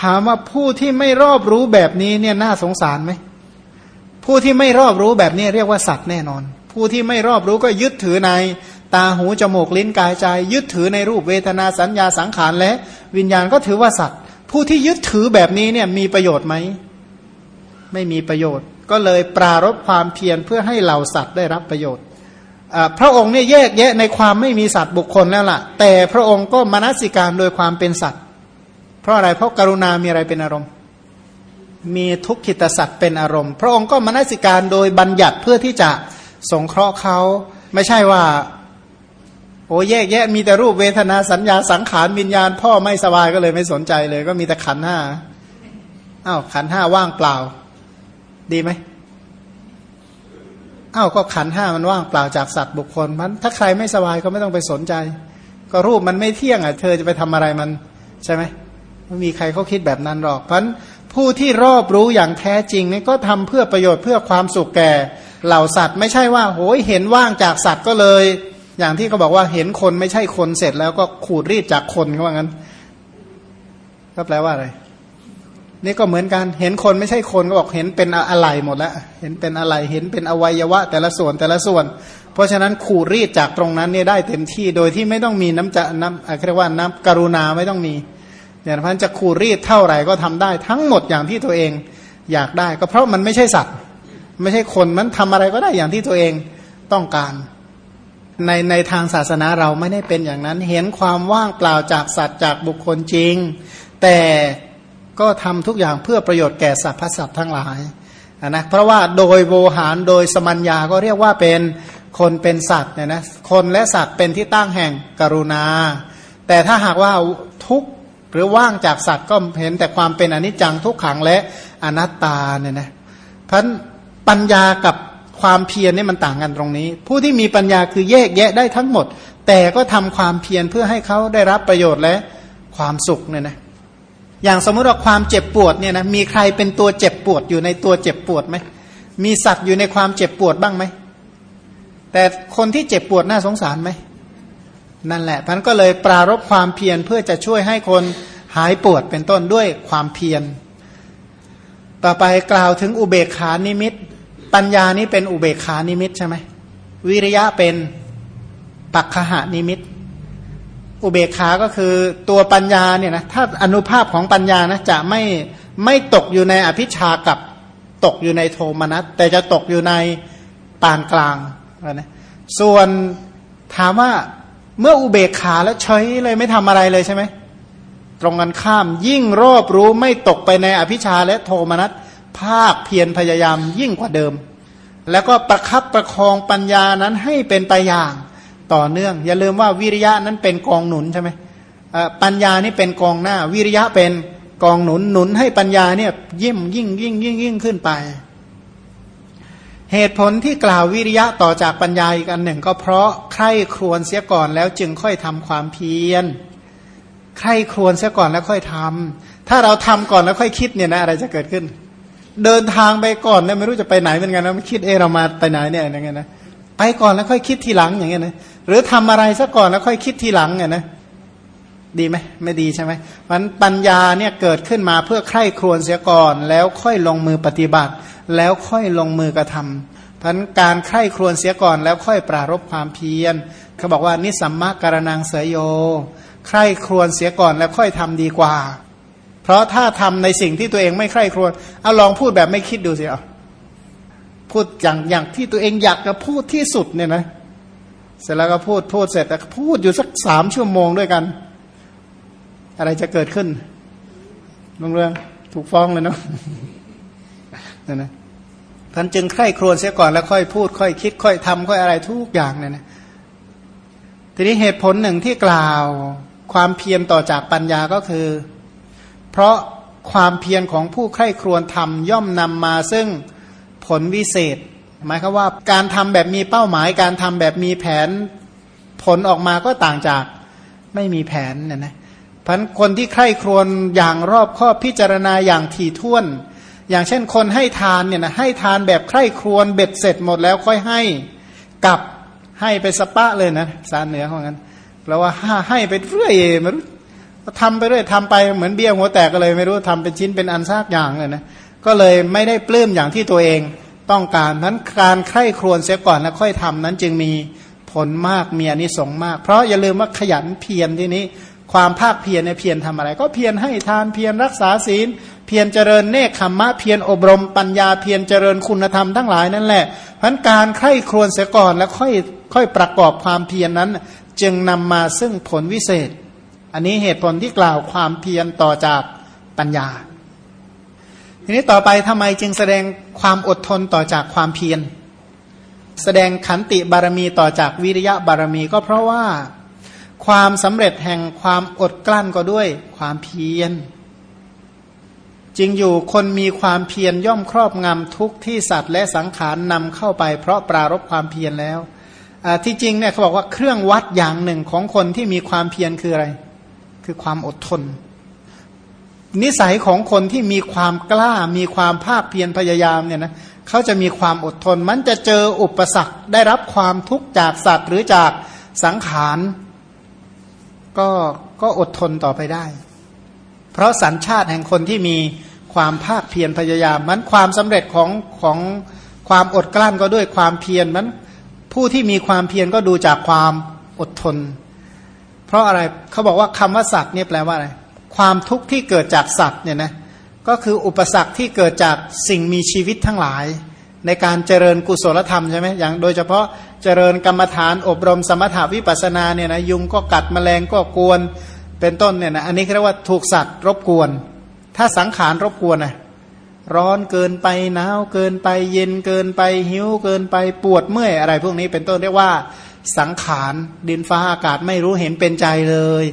ถามว่าผู้ที่ไม่รอบรู้แบบนี้เนี่ยน่าสงสารไหมผู้ที่ไม่รอบรู้แบบนี้เรียกว่าสัตว์แน่นอน ผู้ที่ไม่รอบรู้ก็ยึดถือในตาหูจมูกลิ้นกายใจ ยึดถือในรูปเวทนาสัญญาสังขารและวิญญาณก็ถือว่าสัตว์ ผู้ที่ยึดถือแบบนี้เนี่ยมีประโยชน์ไหมไม่มีประโยชน์ ก็เลยปรารบความเพียรเพื่อให้เหล่าสัตว์ได้รับประโยชน์พระองค์เนี่ยแยกแยะในความไม่มีสัตว์บุคคลแล้วล่ะ แต่พระองค์ก็มนสิการโดยความเป็นสัตว์ ราะอะไรเพราะกรุณามีอะไรเป็นอารมณ์ มีทุกขิตสัตว์เป็นอารมณ์ พระองค์ก็มนสิการโดยบัญญัติเพื่อที่จะสงเคราะห์เขาไม่ใช่ว่าโอ้แยกแยะมีแต่รูปเวทนาสัญญาสังขารวิญญาณ พ่อไม่สบายก็เลยไม่สนใจเลย ก็มีแต่ขันห้าอ้าวขันห้าว่างเปล่า ดีไหมอ้าวก็ขันห้ามันว่างเปล่าจากสัตว์บุคคลมันถ้าใครไม่สบายก็ไม่ต้องไปสนใจ ก็รูปมันไม่เที่ยงอะ เธอจะไปทำอะไรมัน ใช่ไหม ไม่มีใครเขาคิดแบบนั้นหรอกเพราะผู้ที่รอบรู้อย่างแท้จริงนี่ก็ทำเพื่อประโยชน์เพื่อความสุขแก่เหล่าสัตว์ ไม่ใช่ว่าโหยเห็นว่างจากสัตว์ก็เลย อย่างที่เขาบอกว่าเห็นคนไม่ใช่คนเสร็จแล้วก็ขูดรีดจากคนเขาว่างั้น ก็แปลว่าอะไรนี่ก็เหมือนกัน เห็นคนไม่ใช่คนก็บอกเห็นเป็นอะไรหมดแล้ว เห็นเป็นอะไร เห็นเป็นอวัยวะ แต่ละส่วนแต่ละส่วน เพราะฉะนั้นขูดรีดจากตรงนั้นเนี่ยได้เต็มที่ โดยที่ไม่ต้องมีน้ำจะน้ำเรียกว่าน้ำกรุณาไม่ต้องมี เนี่ยพันจะขูดรีดเท่าไหร่ก็ทำได้ทั้งหมดอย่างที่ตัวเองอยากได้ ก็เพราะมันไม่ใช่สัตว์ ไม่ใช่คนมันทำอะไรก็ได้อย่างที่ตัวเองต้องการ ในในทางศาสนาเราไม่ได้เป็นอย่างนั้น เห็นความว่างเปล่าจากสัตว์จากบุคคลจริง แต่ก็ทำทุกอย่างเพื่อประโยชน์แก่สรรพสัตว์ทั้งหลายนะเพราะว่าโดยโวหารโดยสมัญญาก็เรียกว่าเป็นคนเป็นสัตว์เนี่ยนะคนและสัตว์เป็นที่ตั้งแห่งกรุณา แต่ถ้าหากว่าทุก หรือว่างจากสัตว์ก็เห็นแต่ความเป็นอนิจจังทุกขังและอนัตตาเนี่ยนะพันปัญญากับความเพียรนี่มันต่างกันตรงนี้ ผู้ที่มีปัญญาคือแยกแยะได้ทั้งหมด แต่ก็ทำความเพียรเพื่อให้เขาได้รับประโยชน์และความสุขเนี่ยนะอย่างสมมติว่าความเจ็บปวดเนี่ยนะมีใครเป็นตัวเจ็บปวดอยู่ในตัวเจ็บปวดไหมมีสัตว์อยู่ในความเจ็บปวดบ้างไหมแต่คนที่เจ็บปวดน่าสงสารไหม นั่นแหละท่านก็เลยปรารบความเพียรเพื่อจะช่วยให้คนหายปวดเป็นต้นด้วยความเพียร ต่อไปกล่าวถึงอุเบกขานิมิต ปัญญานี้เป็นอุเบกขานิมิตใช่ไหมวิริยะเป็นปักขหานิมิต อุเบกขาก็คือตัวปัญญาเนี่ยนะถ้าอนุภาพของปัญญานะจะไม่ไม่ตกอยู่ในอภิชากับตกอยู่ในโทมนัสแต่จะตกอยู่ในปานกลางนะส่วนถามว่า เมื่ออุเบกขาแล้วเฉยเลยไม่ทำอะไรเลยใช่ไหมตรงกันข้ามยิ่งรอบรู้ไม่ตกไปในอภิชาและโทมนัสภาคเพียรพยายามยิ่งกว่าเดิม แล้วก็ประคับประคองปัญญานั้นให้เป็นไปอย่างต่อเนื่อง อย่าลืมว่าวิริยะนั้นเป็นกองหนุนใช่ไหมปัญญานี่เป็นกองหน้า วิริยะเป็นกองหนุนหนุนให้ปัญญาเนี่ยยิ่มยิ่งยิ่งยิ่งยิ่งขึ้นไป เหตุผลที่กล่าววิริยะต่อจากปัญญาอีกอันหนึ่ง ก็เพราะใคร่ครวญเสียก่อนแล้วจึงค่อยทำความเพียรใคร่ครวญเสียก่อนแล้วค่อยทำถ้าเราทำก่อนแล้วค่อยคิดเนี่ยนะอะไรจะเกิดขึ้น เดินทางไปก่อนเนี่ยไม่รู้จะไปไหนเหมือนกันนะไม่คิดเออเรามาไปไหนเนี่ยอย่างเงี้ยนะไปก่อนแล้วค่อยคิดทีหลังอย่างเงี้ยนะหรือทำอะไรซะก่อนแล้วค่อยคิดทีหลังเนี่ยนะ ดีไหมไม่ดีใช่ไหมมันปัญญาเนี่ยเกิดขึ้นมาเพื่อใคร่ครวญเสียก่อน แล้วค่อยลงมือปฏิบัติ แล้วค่อยลงมือกระทำพันการใคร่ครวญเสียก่อน แล้วค่อยปรารบความเพียรเขาบอกว่านิสัมมาการนังเสยโย ใคร่ครวญเสียก่อนแล้วค่อยทำดีกว่า เพราะถ้าทำในสิ่งที่ตัวเองไม่ใคร่ครวญเอาลองพูดแบบไม่คิดดูสิเอาพูดอย่างอย่างที่ตัวเองอยากจะพูดที่สุดเนี่ยนะ เสร็จแล้วก็พูดพูดเสร็จแต่พูดอยู่สักสามชั่วโมงด้วยกัน อะไรจะเกิดขึ้นบางเรื่องถูกฟ้องเลยเนาะนั่นนะท่านจึงใคร่ครวญเสียก่อนแล้วค่อยพูด ค่อยคิด ค่อยทำค่อยอะไรทุกอย่างเนี่ยนะทีนี้เหตุผลหนึ่งที่กล่าวความเพียรต่อจากปัญญาก็คือ เพราะความเพียรของผู้ใคร่ครวญทำย่อมนำมาซึ่งผลวิเศษ หมายคือว่าการทำแบบมีเป้าหมาย การทำแบบมีแผนผลออกมาก็ต่างจากไม่มีแผนเนี่ยนะ พันคนที่ใคร่ครวญอย่างรอบคอบพิจารณาอย่างถี่ถ้วน อย่างเช่นคนให้ทานเนี่ยนะให้ทานแบบใคร่ครวญเบ็ดเสร็จหมดแล้วค่อยให้กับให้ไปสปะเลยนะสารเหนือของกันแปลว่าให้ไปเรื่อยไม่รู้ทำไปเรื่อยทำไปเหมือนเบี้ยหัวแตกก็เลยไม่รู้ทำเป็นชิ้นเป็นอันซากอย่างเลยนะก็เลยไม่ได้ปลื้มอย่างที่ตัวเองต้องการนั้นการใคร่ครวญเสียก่อนแล้วค่อยทำนั้นจึงมีผลมากมีอนิสงส์มาก เพราะอย่าลืมว่าขยันเพียรที่นี้ ความภาคเพียรในเพียรทำอะไร ก็เพียรให้ทานเพียรรักษาศีล เพียรเจริญเนคขมมะเพียรอบรมปัญญาเพียรเจริญคุณธรรมทั้งหลายนั่นแหละเพราะการใคร่ครวญเสียก่อนแล้วค่อยค่อยประกอบความเพียรนนั้น จึงนำมาซึ่งผลวิเศษ อันนี้เหตุผลที่กล่าวความเพียรต่อจากปัญญา ทีนี้ต่อไปทำไมจึงแสดงความอดทนต่อจากความเพียร แสดงขันติบารมีต่อจากวิริยะบารมีก็เพราะว่า ความสำเร็จแห่งความอดกลั้นก็ด้วยความเพียรจริงอยู่คนมีความเพียรย่อมครอบงำทุกที่สัตว์และสังขารนำเข้าไปเพราะปรารบความเพียรแล้วที่จริงเนี่ยเขาบอกว่าเครื่องวัดอย่างหนึ่งของคนที่มีความเพียรคืออะไร คือความอดทน นิสัยของคนที่มีความกล้ามีความภาคเพียรพยายามเนี่ยนะเขาจะมีความอดทน มันจะเจออุปสรรคได้รับความทุกข์จากสัตว์หรือจากสังขาร ก็ก็อดทนต่อไปได้ เพราะสัญชาติแห่งคนที่มีความภาคเพียรพยายามมันความสำเร็จของของความอดกลั้นก็ด้วยความเพียรมันผู้ที่มีความเพียรก็ดูจากความอดทน เพราะอะไรเขาบอกว่าคำว่าสัตว์เนี่ยแปลว่าอะไร ความทุกข์ที่เกิดจากสัตว์เนี่ยนะก็คืออุปสรรคที่เกิดจากสิ่งมีชีวิตทั้งหลาย ในการเจริญกุศลธรรมใช่ไหมอย่างโดยเฉพาะ เจริญกรรมฐานอบรมสมถาวิปัสนาเนี่ยนะยุงก็กัดแมลงก็กวน เป็นต้นเนี่ยนะอันนี้เรียกว่าถูกสัตว์รบกวน ถ้าสังขารรบกวนนะร้อนเกินไปหนาวเกินไปเย็นเกินไปหิวเกินไปปวดเมื่อยอะไร พวกนี้เป็นต้นเรียกว่าสังขารดินฟ้าอากาศไม่รู้เห็นเป็นใจเลย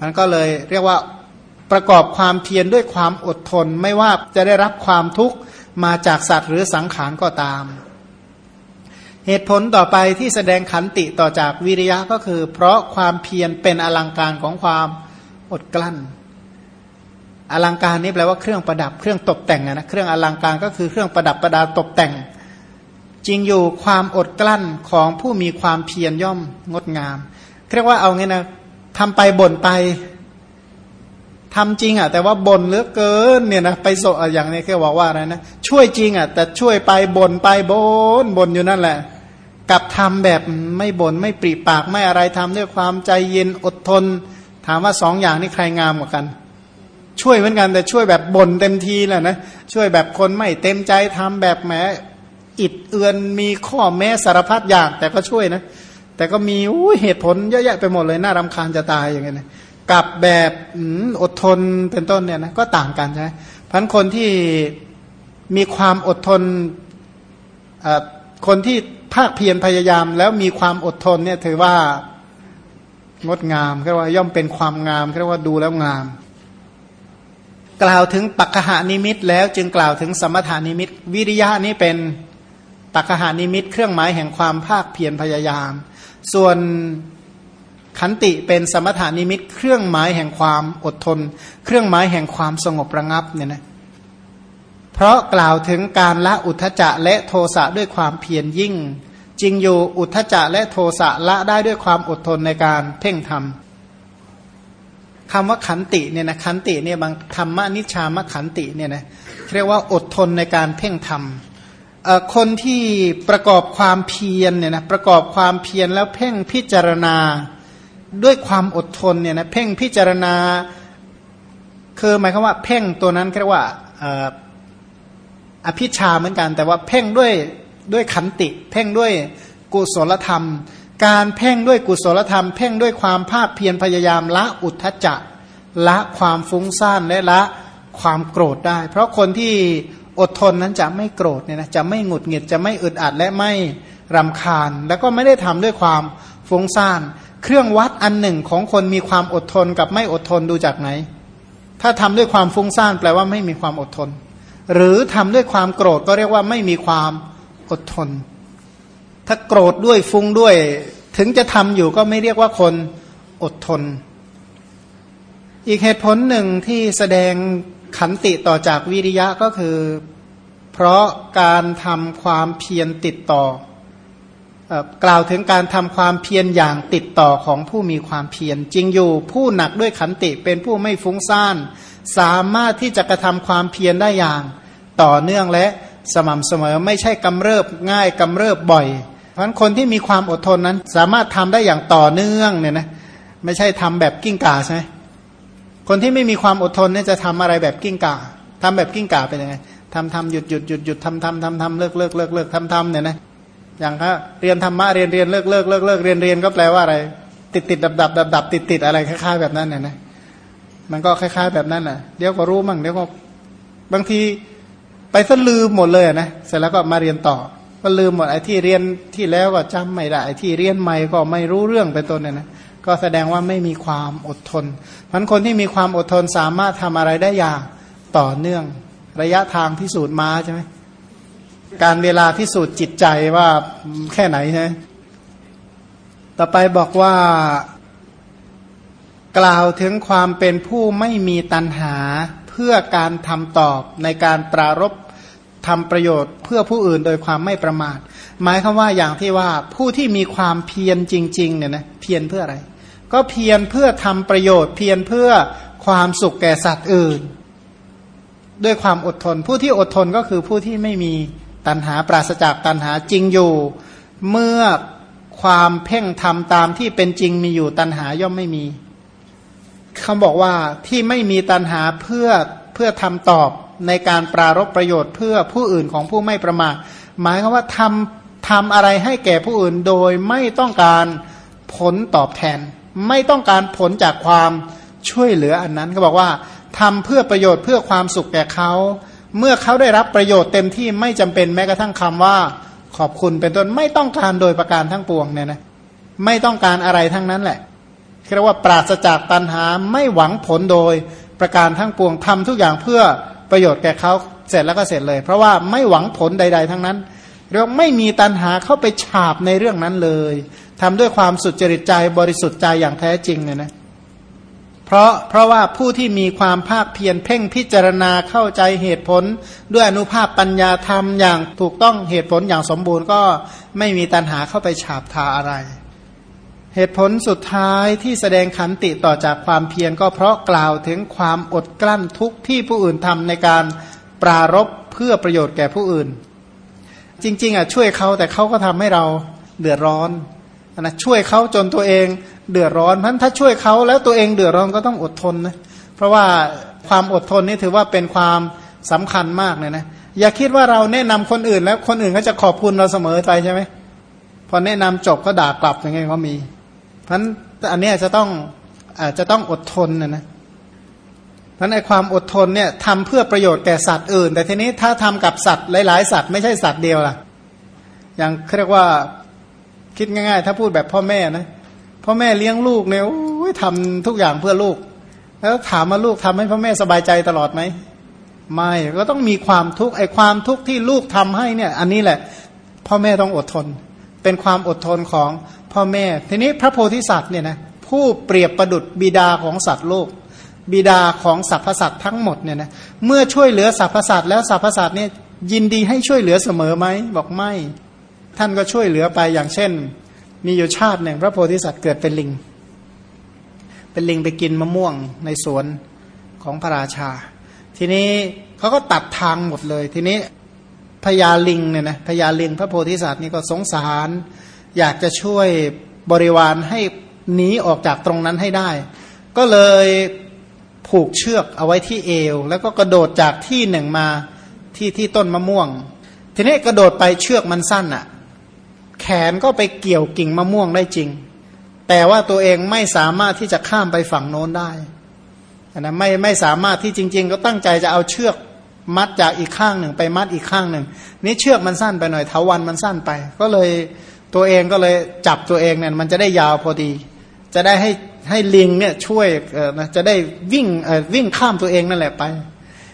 มันก็เลยเรียกว่าประกอบความเพียรด้วยความอดทนไม่ว่าจะได้รับความทุกข์มาจากสัตว์หรือสังขารก็ตาม เหตุผลต่อไปที่แสดงขันติต่อจากวิริยะก็คือ เพราะความเพียรเป็นอลังการของความอดกลั้น อลังการนี้แปลว่าเครื่องประดับเครื่องตกแต่งนะเครื่องอลังการก็คือเครื่องประดับประดาตกแต่ง จริงอยู่ความอดกลั้นของผู้มีความเพียรย่อมงดงามเรียกว่าเอาไงนะทำไปบ่นไปทำจริงอะแต่ว่าบ่นเหลือเกินเนี่ยนะไปโซอย่างนี้เขาบอกว่าอะไรนะช่วยจริงอะแต่ช่วยไปบ่นไปบ่นบ่นอยู่นั่นแหละ กับทำแบบไม่บน่นไม่ปรีปากไม่อะไรทำด้วยความใจเย็นอดทน ถามว่าสองอย่างนี้ใครงามกว่ากัน ช่วยเหมือนกันแต่ช่วยแบบบ่นเต็มทีแหละนะช่วยแบบคนไม่เต็มใจทำแบบแหมอิดเอือนมีข้อแม้สารพัดอย่าง แต่ก็ช่วยนะ แต่ก็มีเหตุผลเยอะแยะไปหมดเลยน่ารำคาญจะตายอย่างเงี้ยกับแบบอดทนเป็นต้นเนี่ยนะก็ต่างกันใช่ไหมพันคนที่มีความอดทนคนที่ ภาคเพียรพยายามแล้วมีความอดทนเนี่ยถือว่างดงามเรียกว่าย่อมเป็นความงามเรียกว่าดูแล้วงาม กล่าวถึงปัจหานิมิตแล้วจึงกล่าวถึงสมถานิมิต วิริยะนี้เป็นปัคคหนิมิต เครื่องหมายแห่งความภาคเพียรพยายาม ส่วนขันติเป็นสมถนิมิต เครื่องหมายแห่งความอดทน เครื่องหมายแห่งความสงบระงับเนี่ยนะ เพราะกล่าวถึงการละอุทธัจจะและโทสะด้วยความเพียรยิ่ง จริงอยู่อุทธัจจะและโทสะละได้ด้วยความอดทนในการเพ่งทำคำว่าขันติเนี่ยนะขันติเนี่ยบางธรรมนิชฌานขันติเนี่ยนะเรียกว่าอดทนในการเพ่งทำคนที่ประกอบความเพียรเนี่ยนะประกอบความเพียรแล้วเพ่งพิจารณาด้วยความอดทนเนี่ยนะเพ่งพิจารณา คือหมายความว่า เพ่งตัวนั้นเรียกว่า อภิชาเหมือนกัน แต่ว่าเพ่งด้วยด้วยขันติ เพ่งด้วยกุศลธรรม การเพ่งด้วยกุศลธรรม เพ่งด้วยความภาคเพียรพยายามละอุทธจักละความฟุ้งซ่านและละความโกรธได้ เพราะคนที่อดทนนั้นจะไม่โกรธเนี่ยนะจะไม่หงุดหงิดจะไม่อึดอัดและไม่รำคาญ แล้วก็ไม่ได้ทำด้วยความฟุ้งซ่าน เครื่องวัดอันหนึ่งของคนมีความอดทนกับไม่อดทนดูจากไหน ถ้าทำด้วยความฟุ้งซ่านแปลว่าไม่มีความอดทน หรือทำด้วยความโกรธก็เรียกว่าไม่มีความอดทน ถ้าโกรธด้วยฟุ้งด้วย ถึงจะทำอยู่ก็ไม่เรียกว่าคนอดทน อีกเหตุผลหนึ่งที่แสดงขันติต่อจากวิริยะก็คือ เพราะการทำความเพียรติดต่อ กล่าวถึงการทำความเพียรอย่างติดต่อของผู้มีความเพียรจริงอยู่ผู้หนักด้วยขันติเป็นผู้ไม่ฟุ้งซ่าน สามารถที่จะกระทำความเพียรได้อย่าง ต่อเนื่องและสม่ำเสมอไม่ใช่กำเริบง่ายกำเริบบ่อย เพราะฉะนั้นคนที่มีความอดทนนั้น สามารถทำได้อย่างต่อเนื่องเนี่ยนะไม่ใช่ทำแบบกิ้งก่าใช่ไหมคนที่ไม่มีความอดทนเนี่ยจะทำอะไรแบบกิ้งก่าทำแบบกิ้งก่าเป็นยังไงทำทำหยุดหยุดหยุดหยุดทำทำทำทำเลิกเลิกเลิกเลิกทำทำเนี่ยนะ อย่างถ้าเรียนธรรมะเรียนเรียนเลิกเลิกเลิกเลิกเรียนเรียนก็แปลว่าอะไร ติดติดดับดับดับดับติดติดอะไรคล้าย ๆ แบบนั้นเนี่ยนะมันก็คล้าย ๆ แบบนั้นอะเดี๋ยวก็รู้มั่งเดี๋ยวก็บางทีไปซะลืมหมดเลยนะเสร็จแล้วก็มาเรียนต่อ ก็ลืมหมดไอ้ที่เรียนที่แล้วก็จำไม่ได้ไอ้ที่เรียนใหม่ก็ไม่รู้เรื่องเป็นต้นเนี่ยนะก็แสดงว่าไม่มีความอดทนพันคนที่มีความอดทนสามารถทำอะไรได้อย่างต่อเนื่อง ระยะทางพิสูจน์มาใช่ไหม การเวลาพิสูจน์จิตใจว่าแค่ไหนใช่ต่อไปบอกว่า กล่าวถึงความเป็นผู้ไม่มีตัณหาเพื่อการทำตอบในการปรารบทำประโยชน์เพื่อผู้อื่นโดยความไม่ประมาท หมายคือว่าอย่างที่ว่าผู้ที่มีความเพียรจริงๆเนี่ยนะเพียรเพื่ออะไร ก็เพียรเพื่อทำประโยชน์ เพียรเพื่อความสุขแก่สัตว์อื่น ด้วยความอดทน ผู้ที่อดทนก็คือผู้ที่ไม่มี ตัณหาปราศจากตัณหาจริงอยู่ เมื่อความเพ่งทำตามที่เป็นจริงมีอยู่ตัณหาย่อมไม่มีเขาบอกว่าที่ไม่มีตัณหาเพื่อเพื่อทำตอบในการปรารบประโยชน์เพื่อผู้อื่นของผู้ไม่ประมาทหมายคือว่าทำทำอะไรให้แก่ผู้อื่นโดยไม่ต้องการผลตอบแทน ไม่ต้องการผลจากความช่วยเหลืออันนั้นเขาบอกว่าทำเพื่อประโยชน์เพื่อความสุขแก่เขา เมื่อเขาได้รับประโยชน์เต็มที่ไม่จำเป็นแม้กระทั่งคำว่าขอบคุณเป็นต้นไม่ต้องการโดยประการทั้งปวงเนี่ยนะไม่ต้องการอะไรทั้งนั้นแหละเรียกว่าปราศจากตัณหาไม่หวังผลโดยประการทั้งปวงทำทุกอย่างเพื่อประโยชน์แก่เขาเสร็จแล้วก็เสร็จเลย เพราะว่าไม่หวังผลใด ๆ ทั้งนั้นเรียกไม่มีตัณหาเข้าไปฉาบในเรื่องนั้นเลยทำด้วยความสุดจริตใจบริสุทธิ์ใจอย่างแท้จริงเนี่ยนะ เพราะเพราะว่าผู้ที่มีความภาคเพียรเพ่งพิจารณาเข้าใจเหตุผล ด้วยอนุภาพปัญญาธรรมอย่างถูกต้องเหตุผลอย่างสมบูรณ์ก็ไม่มีตัณหาเข้าไปฉาบทาอะไร เหตุผลสุดท้ายที่แสดงขันติต่อจากความเพียรก็เพราะกล่าวถึงความอดกลั้นทุกที่ผู้อื่นทำในการปรารบเพื่อประโยชน์แก่ผู้อื่น จริง ๆอะช่วยเขาแต่เขาก็ทำให้เราเดือดร้อนนะช่วยเขาจนตัวเอง เดือดร้อนเพราะถ้าช่วยเขาแล้วตัวเองเดือดร้อนก็ต้องอดทนนะเพราะว่าความอดทนนี่ถือว่าเป็นความสำคัญมากเลยนะอย่าคิดว่าเราแนะนำคนอื่น แล้วคนอื่นเขาจะขอบคุณเราเสมอไปใช่ไหมพอแนะนำจบก็ด่ากลับย่างเงี้ยก็มีเพราะอันนี้จะต้องอาจจะต้องอดทนนะนะเพราะในความอดทนเนี่ยทำเพื่อประโยชน์แก่สัตว์อื่น แต่ทีนี้ถ้าทำกับสัตว์หลาย ๆ สัตว์ไม่ใช่สัตว์เดียวล่ะ อย่างเรียกว่าคิดง่าย ๆ ถ้าพูดแบบพ่อแม่นะ พ่อแม่เลี้ยงลูกเนี่ยทำทุกอย่างเพื่อลูก แล้วถามมาลูกทำให้พ่อแม่สบายใจตลอดไหมไม่ก็ต้องมีความทุกข์ไอ้ความทุกข์ที่ลูกทำให้เนี่ย อันนี้แหละ พ่อแม่ต้องอดทน เป็นความอดทนของพ่อแม่ ทีนี้พระโพธิสัตว์เนี่ยนะผู้เปรียบประดุดบิดาของสัตว์โลก บิดาของสรรพสัตว์ทั้งหมดเนี่ยนะเมื่อช่วยเหลือสรรพสัตว์แล้วสรรพสัตว์เนี่ยยินดีให้ช่วยเหลือเสมอไหมบอกไม่ ท่านก็ช่วยเหลือไปอย่างเช่น มีอยู่ชาติหนึ่งพระโพธิสัตว์เกิดเป็นลิง เป็นลิงไปกินมะม่วงในสวนของพระราชา ทีนี้เขาก็ตัดทางหมดเลย ทีนี้พญาลิงเนี่ยนะพญาลิงพระโพธิสัตว์นี่ก็สงสาร อยากจะช่วยบริวารให้หนีออกจากตรงนั้นให้ได้ ก็เลยผูกเชือกเอาไว้ที่เอว แล้วก็กระโดดจากที่หนึ่งมาที่ที่ต้นมะม่วง ทีนี้กระโดดไปเชือกมันสั้นอะ่ะ แขนก็ไปเกี่ยวกิ่งมะม่วงได้จริง แต่ว่าตัวเองไม่สามารถที่จะข้ามไปฝั่งโน้นได้นะไม่ไม่สามารถที่จริง ๆ ก็ตั้งใจจะเอาเชือกมัดจากอีกข้างหนึ่งไปมัดอีกข้างหนึ่งนี่เชือกมันสั้นไปหน่อยเทาวันมันสั้นไป ก็เลยตัวเองก็เลยจับตัวเองเนี่ยมันจะได้ยาวพอดี จะได้ให้ให้ลิงเนี่ยช่วยเออนะจะได้วิ่งเออวิ่งข้ามตัวเองนั่นแหละไป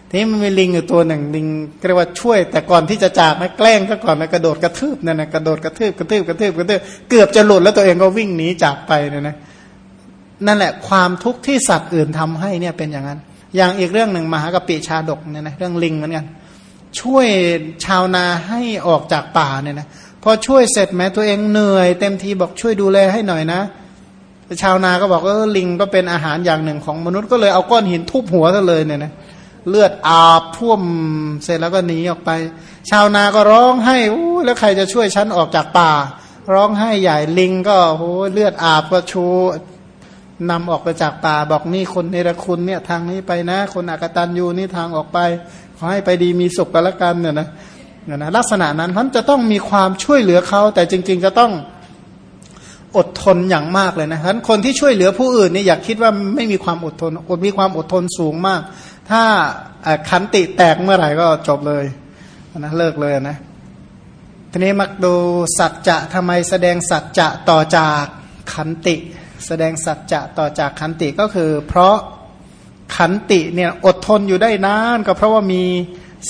ทีนี้มันมีลิงอยู่ตัวหนึ่งลิงเรียกว่าช่วย แต่ก่อนที่จะจากนะแกล้งซะก่อนนะกระโดดกระทืบนั่นนะกระโดดกระทืบกระทืบกระทืบกระทืบเกือบจะหลุดแล้วตัวเองก็วิ่งหนีจากไปเนี่ยนะนั่นแหละความทุกข์ที่สัตว์อื่นทำให้เนี่ยเป็นอย่างนั้น อย่างอีกเรื่องหนึ่งมหากปิชาดกเนี่ยนะเรื่องลิงเหมือนกัน ช่วยชาวนาให้ออกจากป่าเนี่ยนะพอช่วยเสร็จแม้ตัวเองเหนื่อย เต็มทีบอกช่วยดูแลให้หน่อยนะชาวนาก็บอกเออลิงก็เป็นอาหารอย่างหนึ่งของมนุษย์ก็เลยเอาก้อนหินทุบหัวซะเลยเนี่ยนะ เลือดอาบท่วมเสร็จแล้วก็หนีออกไป ชาวนาก็ร้องให้อู้แล้วใครจะช่วยฉันออกจากป่า ร้องให้ใหญ่ลิงก็โอ้เลือดอาบก็ชูนำออกไปจากป่าบอกนี่คนเนรคุณเนี่ยทางนี้ไปนะ คนอากตันยูนี่ทางออกไป ขอให้ไปดีมีสุขกันละกันเนี่ยนะเนี่ยนะลักษณะนั้นท่านจะต้องมีความช่วยเหลือเขาแต่จริง ๆ จะต้องอดทนอย่างมากเลยนะท่านคนที่ช่วยเหลือผู้อื่นนี่อยากคิดว่าไม่มีความอดทนอดมีความอดทนสูงมาก ถ้าขันติแตกเมื่อไหร่ก็จบเลยนะเลิกเลยนะทีนี้มักดูสัจจะทำไมแสดงสัจจะต่อจากขันติ แสดงสัจจะต่อจากขันติก็คือ เพราะขันติเนี่ยอดทนอยู่ได้นานก็เพราะว่ามี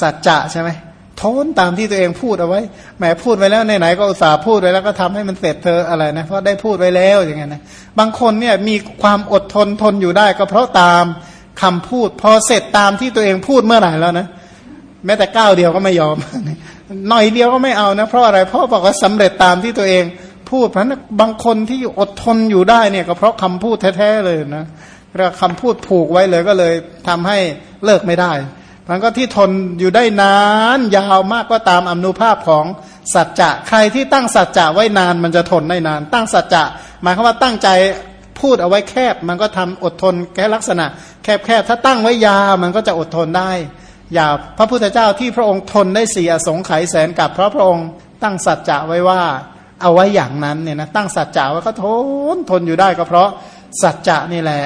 สัจจะใช่ไหมทนตามที่ตัวเองพูดเอาไว้แหมพูดไว้แล้วไหนๆก็อุตส่าห์พูดไว้แล้วก็ทำให้มันเสร็จเธออะไรนะเพราะได้พูดไว้แล้วอย่างเงี้ยนะบางคนเนี่ยมีความอดทนทนอยู่ได้ก็เพราะตาม คำพูด พอเสร็จตามที่ตัวเองพูดเมื่อไหร่แล้วนะแม้แต่ก้าวเดียวก็ไม่ยอมหน่อยเดียวก็ไม่เอานะเพราะอะไรเพราะบอกว่าสำเร็จตามที่ตัวเองพูดเพราะนั้นบางคนที่อดทนอยู่ได้เนี่ยก็เพราะคำพูดแท้ๆเลยนะเรียกคำพูดผูกไว้เลยก็เลยทำให้เลิกไม่ได้มันก็ที่ทนอยู่ได้นานยาวมากก็ตามอนุภาพของสัจจะ ใครที่ตั้งสัจจะไว้นานมันจะทนได้นาน ตั้งสัจจะ หมายความว่าตั้งใจ พูดเอาไว้แคบมันก็ทำอดทนแค่ลักษณะ แคบแคบถ้าตั้งไว้ยาวมันก็จะอดทนได้ยาวพระพุทธเจ้าที่พระองค์ทนได้สี่อสงไขยแสนกับเพราะพระองค์ตั้งสัจจะไว้ว่าเอาไว้อย่างนั้นเนี่ยนะตั้งสัจจะไว้ก็ทนทนอยู่ได้ก็เพราะสัจจะนี่แหละ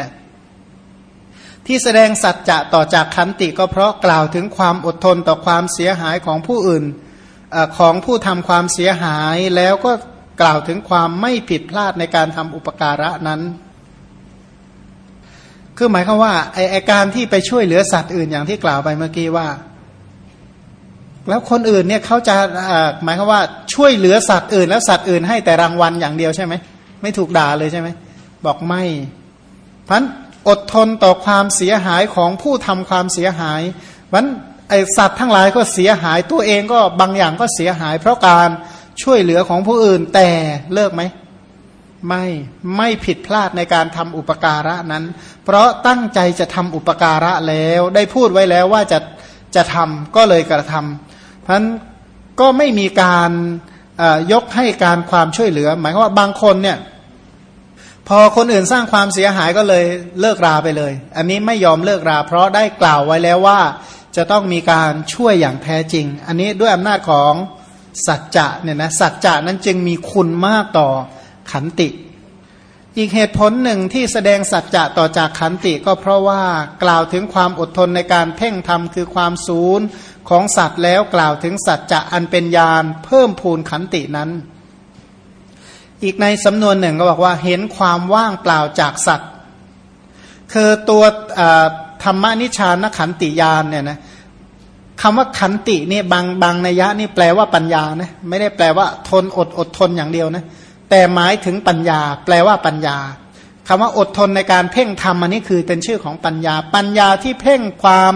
ที่แสดงสัจจะต่อจากขันติก็เพราะกล่าวถึงความอดทนต่อความเสียหายของผู้อื่นอของผู้ทำความเสียหายแล้วก็ กล่าวถึงความไม่ผิดพลาดในการทำอุปการะนั้น คือหมายความว่าไอไอการที่ไปช่วยเหลือสัตว์อื่นอย่างที่กล่าวไปเมื่อกี้ว่า แล้วคนอื่นเนี่ยเขาจะหมายความว่าช่วยเหลือสัตว์อื่น แล้วสัตว์อื่นให้แต่รางวัลอย่างเดียวใช่ไหมไม่ถูกด่าเลยใช่ไหมบอกไม่พันอดทนต่อความเสียหายของผู้ทำความเสียหายมันไอสัตว์ทั้งหลายก็เสียหายตัวเองก็บางอย่างก็เสียหาย เพราะการ ช่วยเหลือของผู้อื่นแต่เลิกไหม ไม่ไม่ผิดพลาดในการทำอุปการะนั้น เพราะตั้งใจจะทำอุปการะแล้ว ได้พูดไว้แล้วว่าจะจะทำก็เลยกระทำเพราะนั้นก็ไม่มีการยกให้การความช่วยเหลือ หมายความว่าบางคนเนี่ยพอคนอื่นสร้างความเสียหายก็เลยเลิกราไปเลย อันนี้ไม่ยอมเลิกรา เพราะได้กล่าวไว้แล้วว่าจะต้องมีการช่วยอย่างแท้จริง อันนี้ด้วยอำนาจของ สัจจะเนี่ยนะสัจจะนั้นจึงมีคุณมากต่อขันติ อีกเหตุผลหนึ่งที่แสดงสัจจะต่อจากขันติก็เพราะว่ากล่าวถึงความอดทนในการเพ่งทำคือความศูนย์ของสัตว์แล้วกล่าวถึงสัจจะอันเป็นญาณเพิ่มพูนขันตินั้น อีกในสำนวนหนึ่งก็บอกว่าเห็นความว่างเปล่าจากสัตว์คือตัวธรรมนิชานขันติยานเนี่ยนะ คำว่าขันตินี่บางบางนัยยะนี่แปลว่าปัญญานะไม่ได้แปลว่าทนอดอดทนอย่างเดียวนะแต่หมายถึงปัญญา แปลว่าปัญญาคำว่าอดทนในการเพ่งทำอันนี้คือเป็นชื่อของปัญญา ปัญญาที่เพ่งความ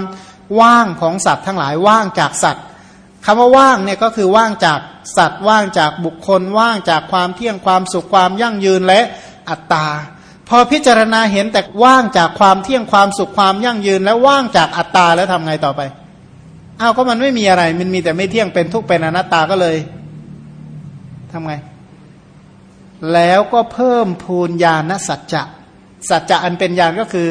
ว่างของสัตว์ทั้งหลายว่างจากสัตว์คำว่าว่างเนี่ยก็คือว่างจากสัตว์ว่างจากบุคคล ว่างจากความเที่ยงความสุขความยั่งยืนและอัตตา พอพิจารณาเห็นแต่ว่างจากความเที่ยงความสุขความยั่งยืนและว่างจากอัตตาแล้วทำไงต่อไป อ้าวก็มันไม่มีอะไร มันมีแต่ไม่เที่ยงเป็นทุกข์เป็นอนัตตาก็เลยทำไง แล้วก็เพิ่มพูนญาณสัจจะ สัจจะอันเป็นญาณก็คือ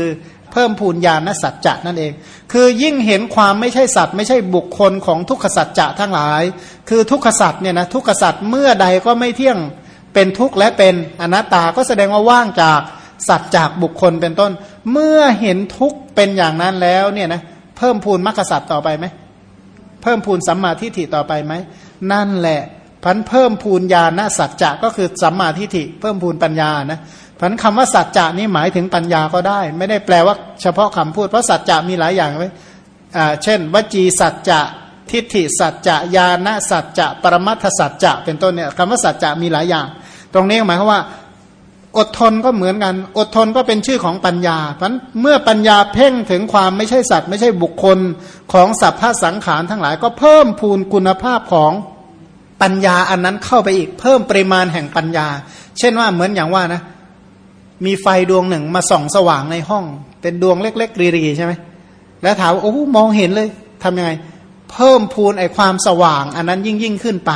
เพิ่มพูนญาณสัจจะนั่นเอง คือยิ่งเห็นความไม่ใช่สัตว์ ไม่ใช่บุคคลของทุกขสัจจะทั้งหลาย คือทุกขสัจเนี่ยนะทุกขสัจเมื่อใดก็ไม่เที่ยงเป็นทุกข์และเป็นอนัตตาก็แสดงว่าว่างจากสัตว์จากบุคคลเป็นต้น เมื่อเห็นทุกข์เป็นอย่างนั้นแล้วเนี่ยนะเพิ่มพูนมรรคสัจต่อไปไหม เพิ่มพูนสัมมาทิฏฐิต่อไปไหม นั่นแหละพันเพิ่มพูนญาณสัจจะก็คือสัมมาทิฏฐิเพิ่มพูนปัญญานะพันคำว่าสัจจะนี่หมายถึงปัญญาก็ได้ ไม่ได้แปลว่าเฉพาะคำพูดเพราะสัจจะมีหลายอย่างไหมอ่าเช่น วจีสัจจะทิฏฐิสัจจะญาณสัจจะปรมัตถสัจจะเป็นต้นเนี่ยคำว่าสัจจะมีหลายอย่าง ตรงนี้หมายความว่า อดทนก็เหมือนกัน อดทนก็เป็นชื่อของปัญญา เพราะเมื่อปัญญาเพ่งถึงความไม่ใช่สัตว์ ไม่ใช่บุคคลของสัพพะสังขารทั้งหลาย ก็เพิ่มพูนคุณภาพของปัญญาอันนั้นเข้าไปอีก เพิ่มปริมาณแห่งปัญญา เช่นว่าเหมือนอย่างว่านะ มีไฟดวงหนึ่งมาส่องสว่างในห้อง เป็นดวงเล็กๆรีๆใช่ไหมแล้วถามว่าโอ้มองเห็นเลยทำยังไง เพิ่มพูนไอความสว่าง อันนั้นยิ่งยิ่งขึ้นไป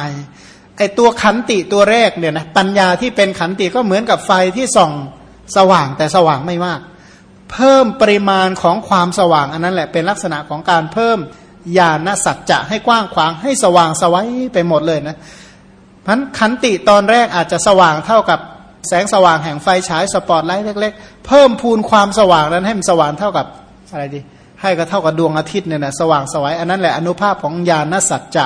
ไอตัวขันติตัวแรกเนี่ยนะปัญญาที่เป็นขันติก็เหมือนกับไฟที่ส่องสว่างแต่สว่างไม่มาก เพิ่มปริมาณของความสว่างอันนั้นแหละเป็นลักษณะของการเพิ่มญาณสัจจะให้กว้างขวางให้สว่างสวัยไปหมดเลยนะพันขันติตอนแรกอาจจะสว่างเท่ากับแสงสว่างแห่งไฟฉายสปอตไลท์เล็กๆ เพิ่มพูนความสว่างนั้นให้มันสว่างเท่ากับอะไรดี ให้ก็เท่ากับดวงอาทิตย์เนี่ยนะสว่างสวัยอันนั้นแหละอนุภาพของญาณสัจจะ